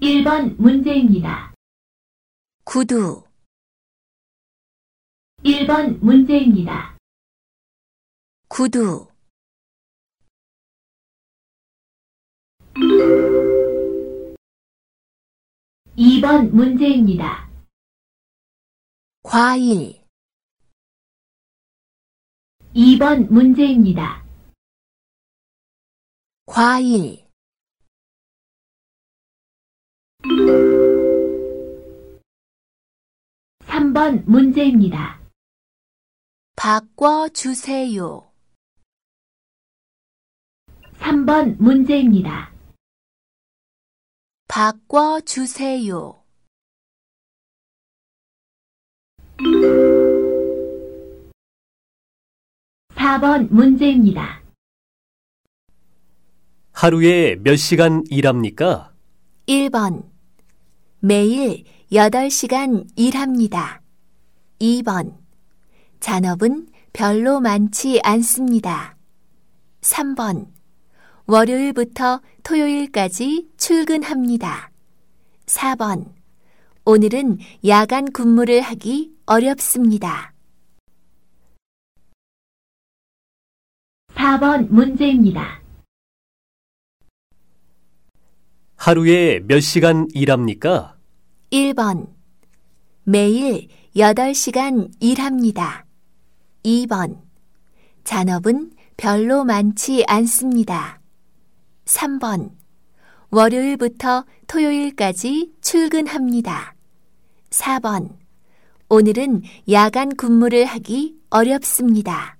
1번 문제입니다. 구두, 1번 문제입니다. 구두, 2번 문제입니다. 과일, 2번 문제입니다. 과일, 3번 문제입니다. 바꿔주세요. 3번 문제입니다. 바꿔주세요. 4번 문제입니다. 하루에 몇 시간 일합니까? 1번. 매일 8시간 일합니다. 2번. 잔업은 별로 많지 않습니다. 3번. 월요일부터 토요일까지 출근합니다. 4번. 오늘은 야간 근무를 하기 어렵습니다. 4번 문제입니다. 하루에 몇 시간 일합니까? 1번. 매일 8시간 일합니다. 2번. 잔업은 별로 많지 않습니다. 3번. 월요일부터 토요일까지 출근합니다. 4번. 오늘은 야간 근무를 하기 어렵습니다.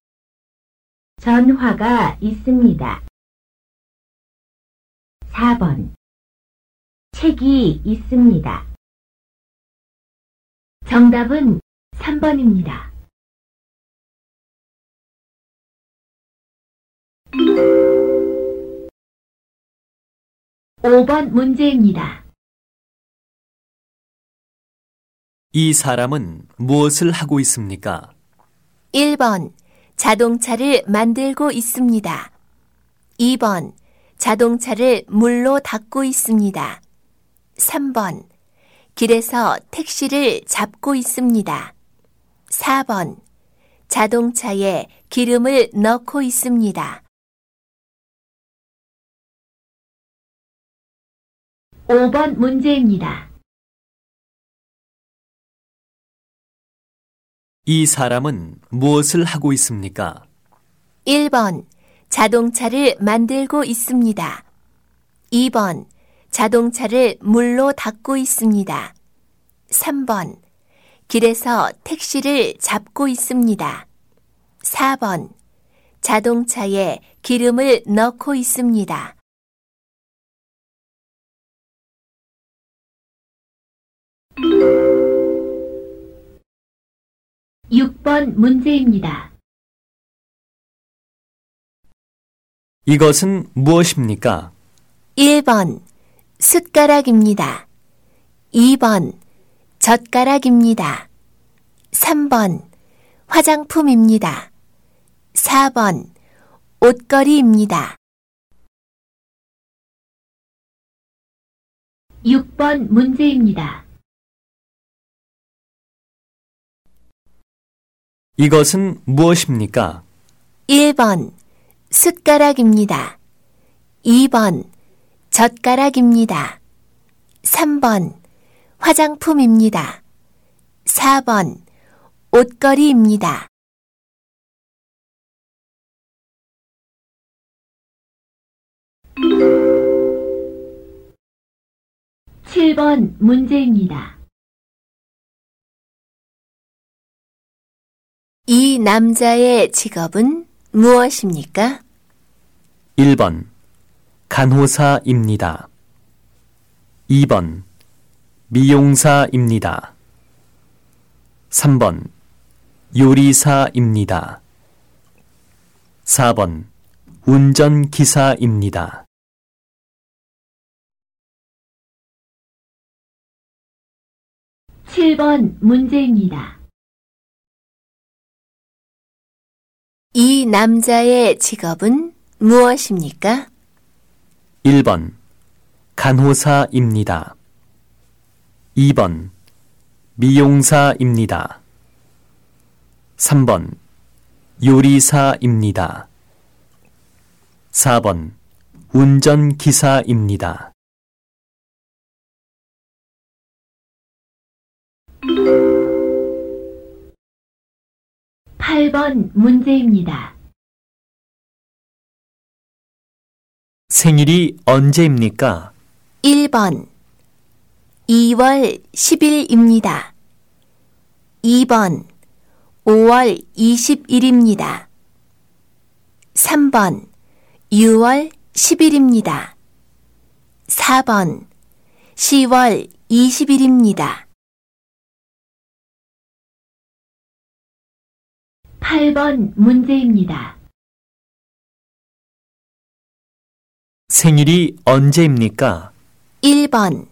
전화가 있습니다. 4번 책이 있습니다. 정답은 3번입니다. 오 번 문제입니다. 이 사람은 무엇을 하고 있습니까? 1번. 자동차를 만들고 있습니다. 2번. 자동차를 물로 닦고 있습니다. 3번. 길에서 택시를 잡고 있습니다. 4번. 자동차에 기름을 넣고 있습니다. 5번 문제입니다. 이 사람은 무엇을 하고 있습니까? 1번. 자동차를 만들고 있습니다. 2번. 자동차를 물로 닦고 있습니다. 3번. 길에서 택시를 잡고 있습니다. 4번. 자동차에 기름을 넣고 있습니다. 6번 문제입니다. 이것은 무엇입니까? 1번. 숟가락입니다. 2번. 젓가락입니다. 3번. 화장품입니다. 4번. 옷걸이입니다. 6번 문제입니다. 이것은 무엇입니까? 1번 숟가락입니다. 2번 젓가락입니다. 3번 화장품입니다. 4번 옷걸이입니다. 칠번 문제입니다. 남자의 직업은 무엇입니까? 1번 간호사입니다. 2번 미용사입니다. 3번 요리사입니다. 4번 운전기사입니다. 칠 번 문제입니다. 이 남자의 직업은 무엇입니까? 1번 간호사입니다. 2번 미용사입니다. 3번 요리사입니다. 4번 운전기사입니다. 팔번 문제입니다. 생일이 언제입니까? 1번 2월 10일입니다. 2번 5월 20일입니다. 3번 6월 10일입니다. 4번 10월 20일입니다. 팔번 문제입니다. 생일이 언제입니까? 1번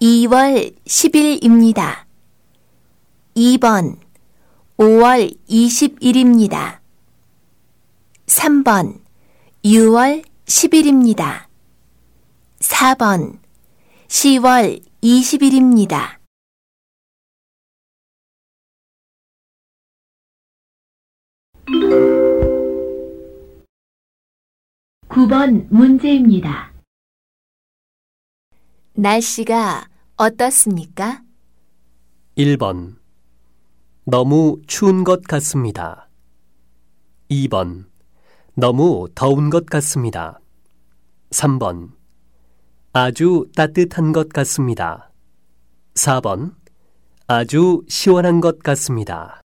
2월 10일입니다. 2번 5월 20일입니다. 3번 6월 10일입니다. 4번 10월 20일입니다. 구번 문제입니다. 날씨가 어떻습니까? 1번 너무 추운 것 같습니다. 2번 너무 더운 것 같습니다. 3번 아주 따뜻한 것 같습니다. 4번 아주 시원한 것 같습니다.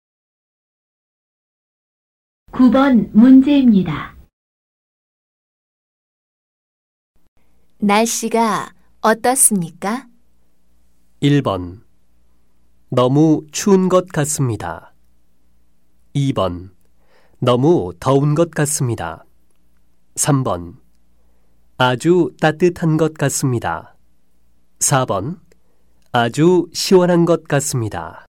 구번 문제입니다. 날씨가 어떻습니까? 1번 너무 추운 것 같습니다. 2번 너무 더운 것 같습니다. 3번 아주 따뜻한 것 같습니다. 4번 아주 시원한 것 같습니다.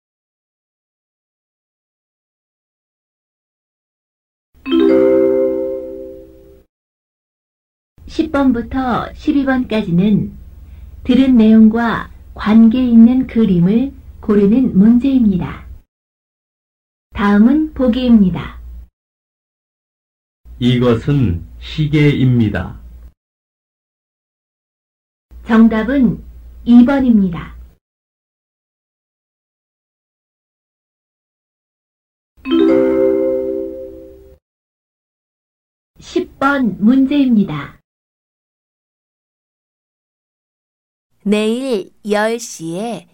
십 번부터 십이 번까지는 들은 내용과 관계 있는 그림을 고르는 문제입니다. 다음은 보기입니다. 이것은 시계입니다. 정답은 2번입니다. 십번 문제입니다. 내일 10시에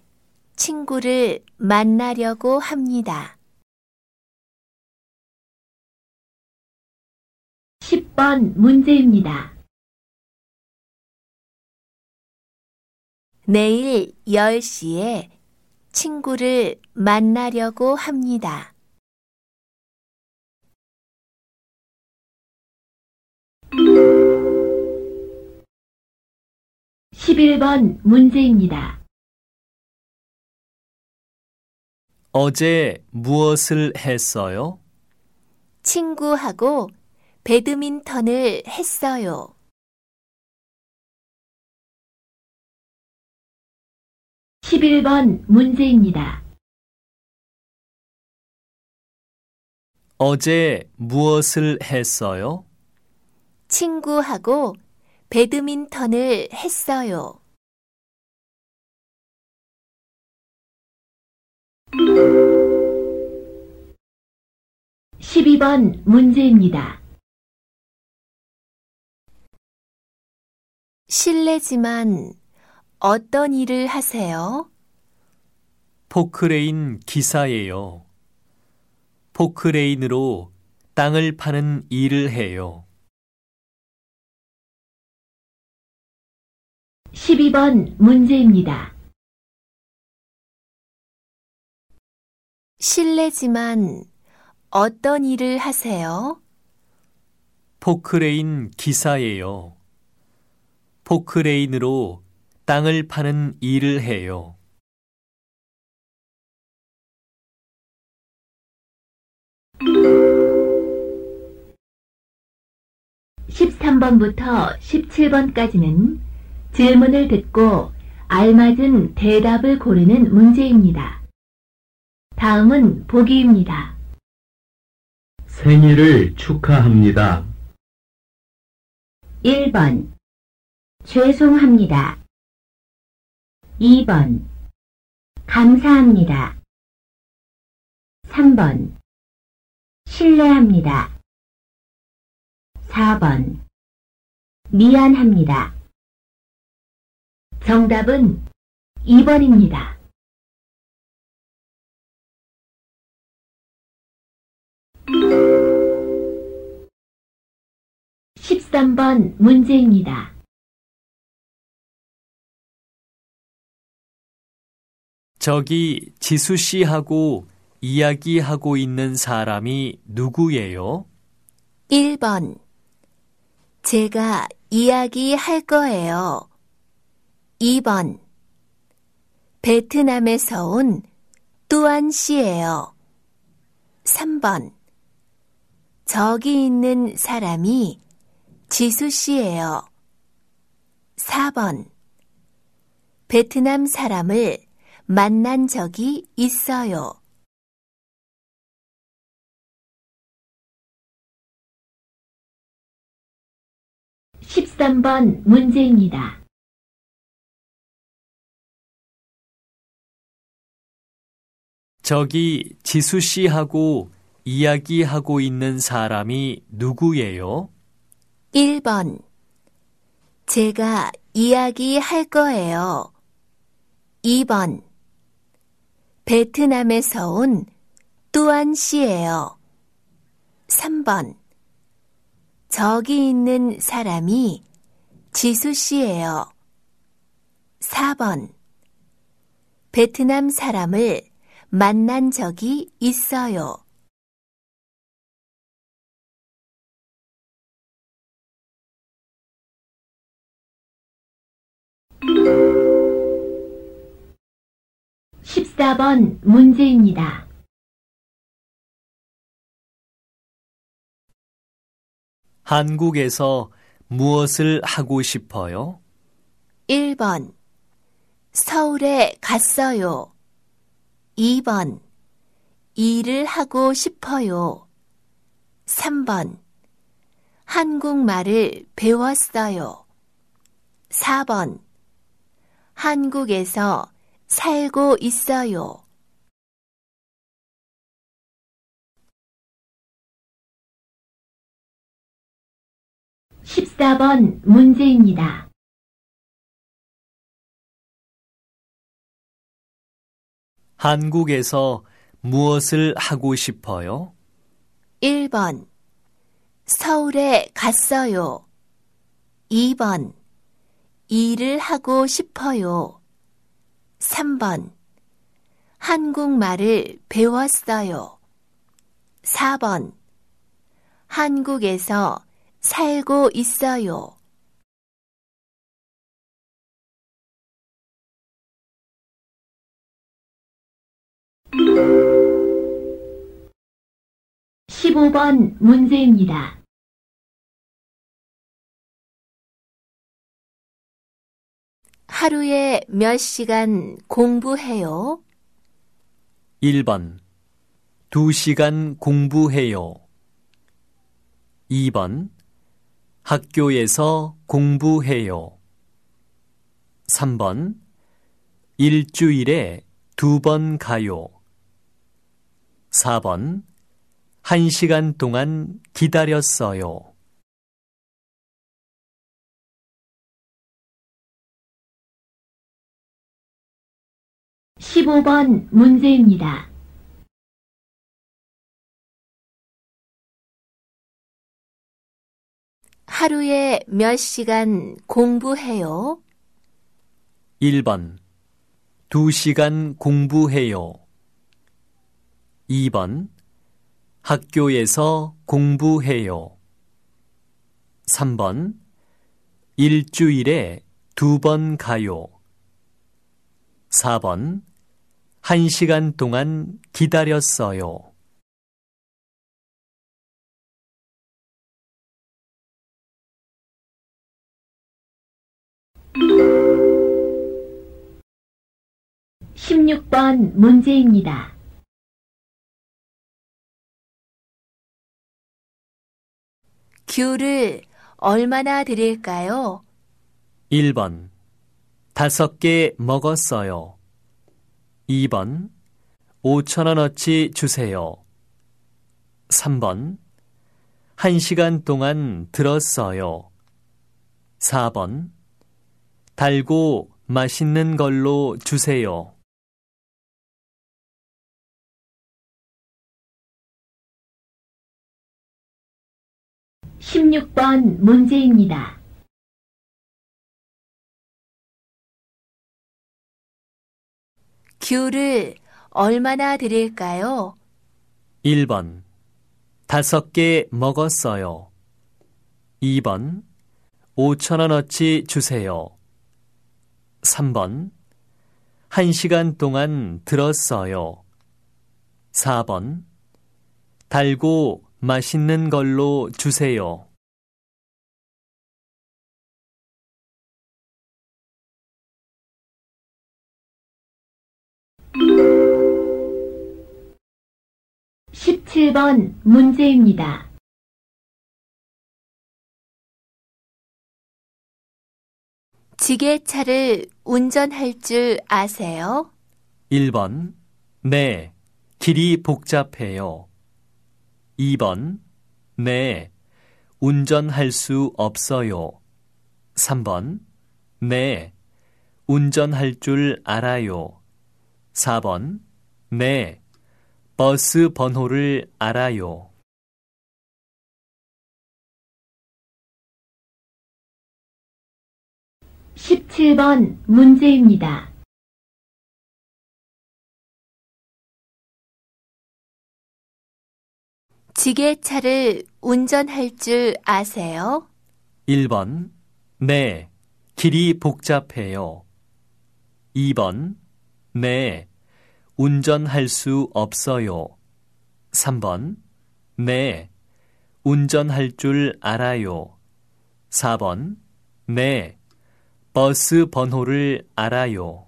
친구를 만나려고 합니다. 10번 문제입니다. 내일 10시에 친구를 만나려고 합니다. 11번 문제입니다. 어제 무엇을 했어요? 친구하고 배드민턴을 했어요. 11번 문제입니다. 어제 무엇을 했어요? 친구하고 배드민턴을 했어요. 십이 번 문제입니다. 실례지만 어떤 일을 하세요? 포크레인 기사예요. 포크레인으로 땅을 파는 일을 해요. 십이 번 문제입니다. 실례지만 어떤 일을 하세요? 포크레인 기사예요. 포크레인으로 땅을 파는 일을 해요. 십삼 번부터 십칠 번까지는 질문을 듣고 알맞은 대답을 고르는 문제입니다. 다음은 보기입니다. 생일을 축하합니다. 1번 죄송합니다. 2번 감사합니다. 3번 신뢰합니다. 4번 미안합니다. 정답은 2번입니다. 십삼 번 문제입니다. 저기 지수 씨하고 이야기하고 있는 사람이 누구예요? 1번. 제가 이야기할 거예요. 2번. 베트남에서 온 뚜안 씨예요. 3번. 저기 있는 사람이 지수 씨예요. 4번. 베트남 사람을 만난 적이 있어요. 십삼 번 문제입니다. 저기 지수 씨하고 이야기하고 있는 사람이 누구예요? 1번. 제가 이야기할 거예요. 2번. 베트남에서 온 뚜안 씨예요. 3번. 저기 있는 사람이 지수 씨예요. 4번. 베트남 사람을 만난 적이 있어요. 십사 번 문제입니다. 한국에서 무엇을 하고 싶어요? 1번. 서울에 갔어요. 2번. 일을 하고 싶어요. 3번. 한국말을 배웠어요. 4번. 한국에서 살고 있어요. 십사 번 문제입니다. 한국에서 무엇을 하고 싶어요? 1번. 서울에 갔어요. 2번. 일을 하고 싶어요. 3번. 한국말을 배웠어요. 4번. 한국에서 살고 있어요. 십오 번 문제입니다. 하루에 몇 시간 공부해요? 1번 2시간 공부해요. 2번 학교에서 공부해요. 3번 일주일에 두 번 가요. 4번 1시간 동안 기다렸어요. 15번 문제입니다. 하루에 몇 시간 공부해요? 1번 2시간 공부해요. 2번 학교에서 공부해요. 3번 일주일에 두 번 가요. 4번 1시간 동안 기다렸어요. 16번 문제입니다. 귤을 얼마나 드릴까요? 1번 다섯 개 먹었어요. 2번 5천원어치 주세요. 3번 1시간 동안 들었어요. 4번 달고 맛있는 걸로 주세요. 16번 문제입니다. 귤을 얼마나 드릴까요? 1번 다섯 개 먹었어요. 2번 5천원어치 주세요. 3번 1시간 동안 들었어요. 4번 달고 맛있는 걸로 주세요. 17번 문제입니다. 지게차를 운전할 줄 아세요? 1번 네, 길이 복잡해요. 2번 네, 운전할 수 없어요. 3번 네, 운전할 줄 알아요. 4번 네, 버스 번호를 알아요. 17번 문제입니다. 지게차를 운전할 줄 아세요? 1번 네, 길이 복잡해요. 2번 네, 운전할 수 없어요. 3번 네, 운전할 줄 알아요. 4번 네, 버스 번호를 알아요.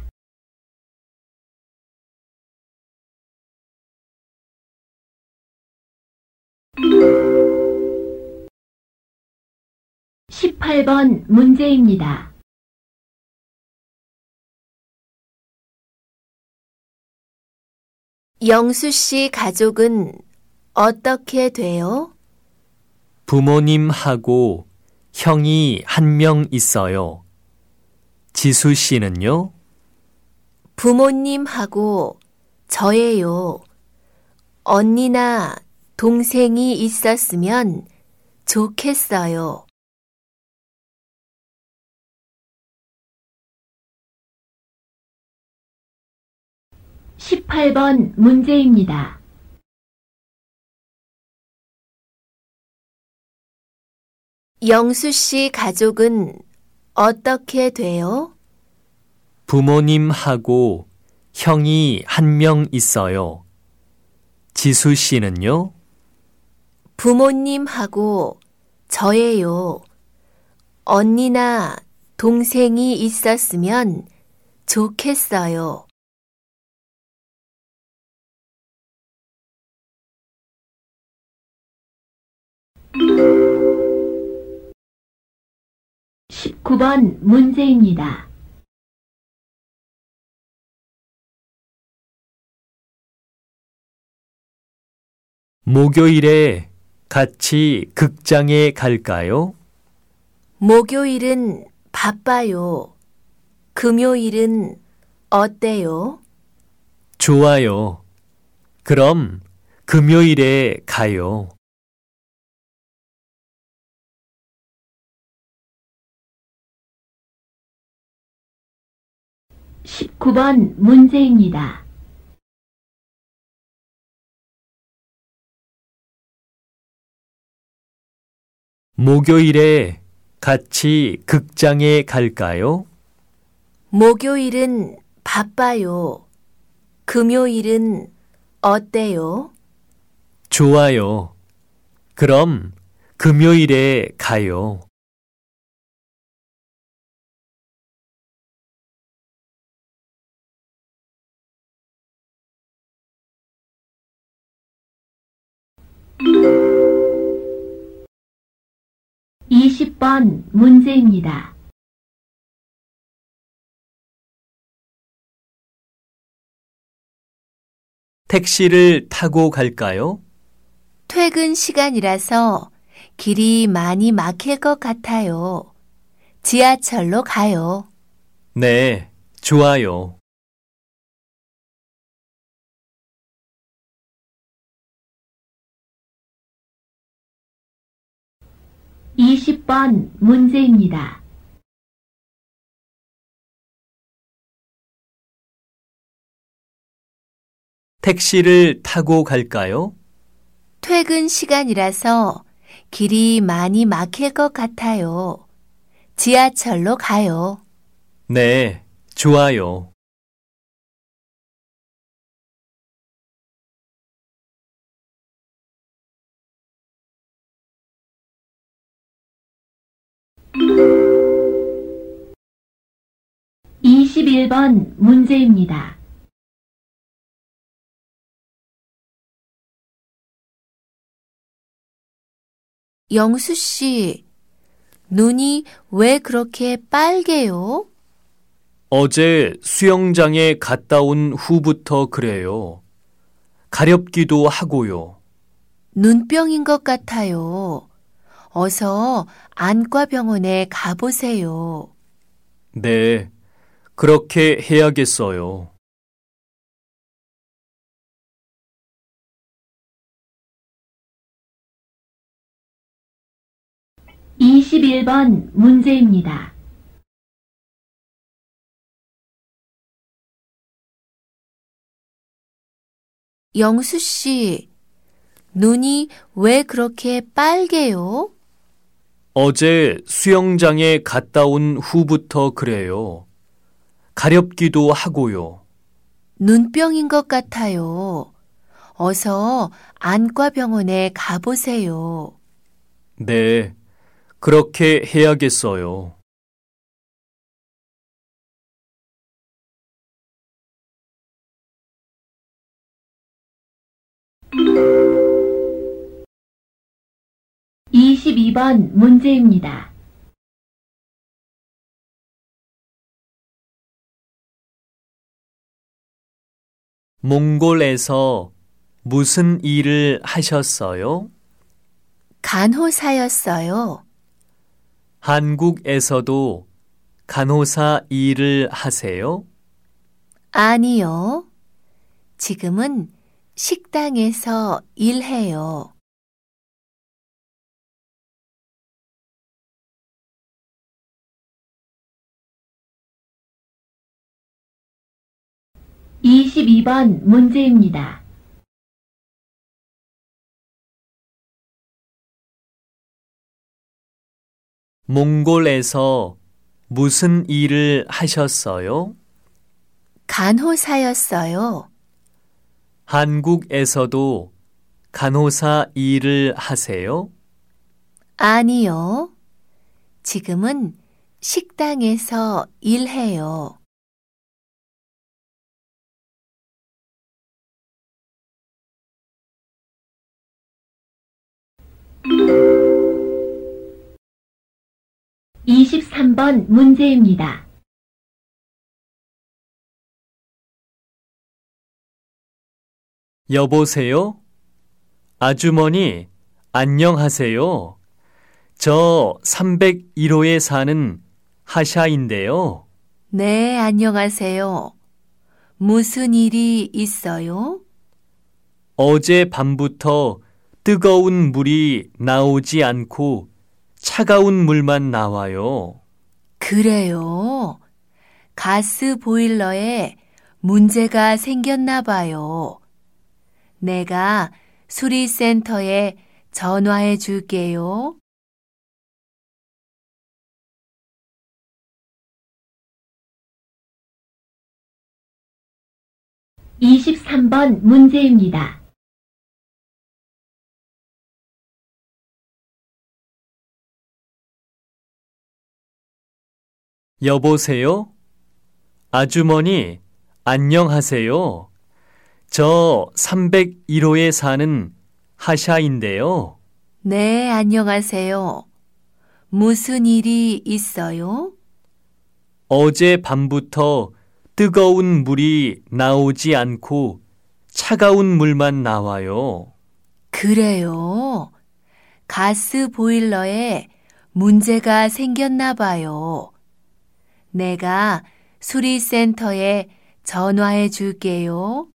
18번 문제입니다. 영수 씨 가족은 어떻게 돼요? 부모님하고 형이 한 명 있어요. 지수 씨는요? 부모님하고 저예요. 언니나 동생이 있었으면 좋겠어요. 18번 문제입니다. 영수 씨 가족은 어떻게 돼요? 부모님하고 형이 한 명 있어요. 지수 씨는요? 부모님하고 저예요. 언니나 동생이 있었으면 좋겠어요. 십구 번 문제입니다. 목요일에 같이 극장에 갈까요? 목요일은 바빠요. 금요일은 어때요? 좋아요. 그럼 금요일에 가요. 십구 번 문제입니다. 목요일에 같이 극장에 갈까요? 목요일은 바빠요. 금요일은 어때요? 좋아요. 그럼 금요일에 가요. 이십 번 문제입니다. 택시를 타고 갈까요? 퇴근 시간이라서 길이 많이 막힐 것 같아요. 지하철로 가요. 네, 좋아요. 이십 번 문제입니다. 택시를 타고 갈까요? 퇴근 시간이라서 길이 많이 막힐 것 같아요. 지하철로 가요. 네, 좋아요. 이십일 번 문제입니다. 영수 씨, 눈이 왜 그렇게 빨개요? 어제 수영장에 갔다 온 후부터 그래요. 가렵기도 하고요. 눈병인 것 같아요. 어서 안과 병원에 가보세요. 네, 그렇게 해야겠어요. 이십일 번 문제입니다. 영수 씨, 눈이 왜 그렇게 빨개요? 어제 수영장에 갔다 온 후부터 그래요. 가렵기도 하고요. 눈병인 것 같아요. 어서 안과 병원에 가보세요. 네, 그렇게 해야겠어요. 이십이 번 문제입니다. 몽골에서 무슨 일을 하셨어요? 간호사였어요. 한국에서도 간호사 일을 하세요? 아니요. 지금은 식당에서 일해요. 22번 문제입니다. 몽골에서 무슨 일을 하셨어요? 간호사였어요. 한국에서도 간호사 일을 하세요? 아니요. 지금은 식당에서 일해요. 이십삼 번 문제입니다. 여보세요? 아주머니, 안녕하세요. 저 301호에 사는 하샤인데요. 네, 안녕하세요. 무슨 일이 있어요? 어제 밤부터 뜨거운 물이 나오지 않고 차가운 물만 나와요. 그래요. 가스 보일러에 문제가 생겼나 봐요. 내가 수리센터에 전화해 줄게요. 이십삼 번 문제입니다. 여보세요? 아주머니, 안녕하세요. 저 301호에 사는 하샤인데요. 네, 안녕하세요. 무슨 일이 있어요? 어제 밤부터 뜨거운 물이 나오지 않고 차가운 물만 나와요. 그래요. 가스 보일러에 문제가 생겼나 봐요. 내가 수리센터에 전화해 줄게요.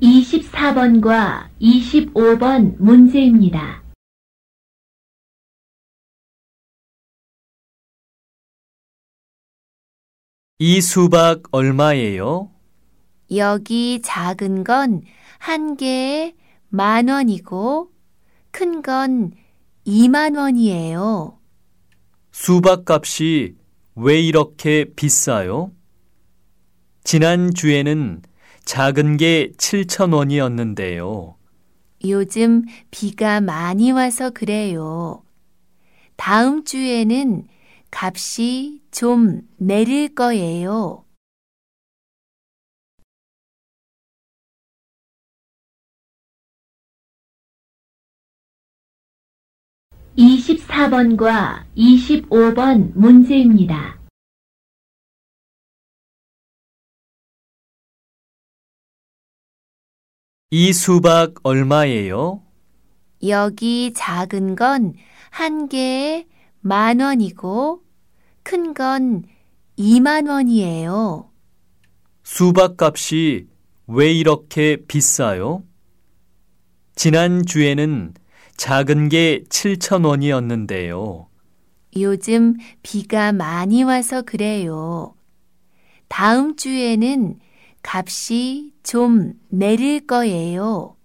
이십사 번과 이십오 번 문제입니다. 이 수박 얼마예요? 여기 작은 건 한 개에 만 원이고 큰 건 2만 원이에요. 수박 값이 왜 이렇게 비싸요? 지난주에는 작은 게 7천 원이었는데요. 요즘 비가 많이 와서 그래요. 다음 주에는 값이 좀 내릴 거예요. 이십사 번과 이십오 번 문제입니다. 이 수박 얼마예요? 여기 작은 건 한 개에 만 원이고 큰 건 2만 원이에요. 수박 값이 왜 이렇게 비싸요? 지난 주에는 작은 게 7천 원이었는데요. 요즘 비가 많이 와서 그래요. 다음 주에는 값이 좀 내릴 거예요.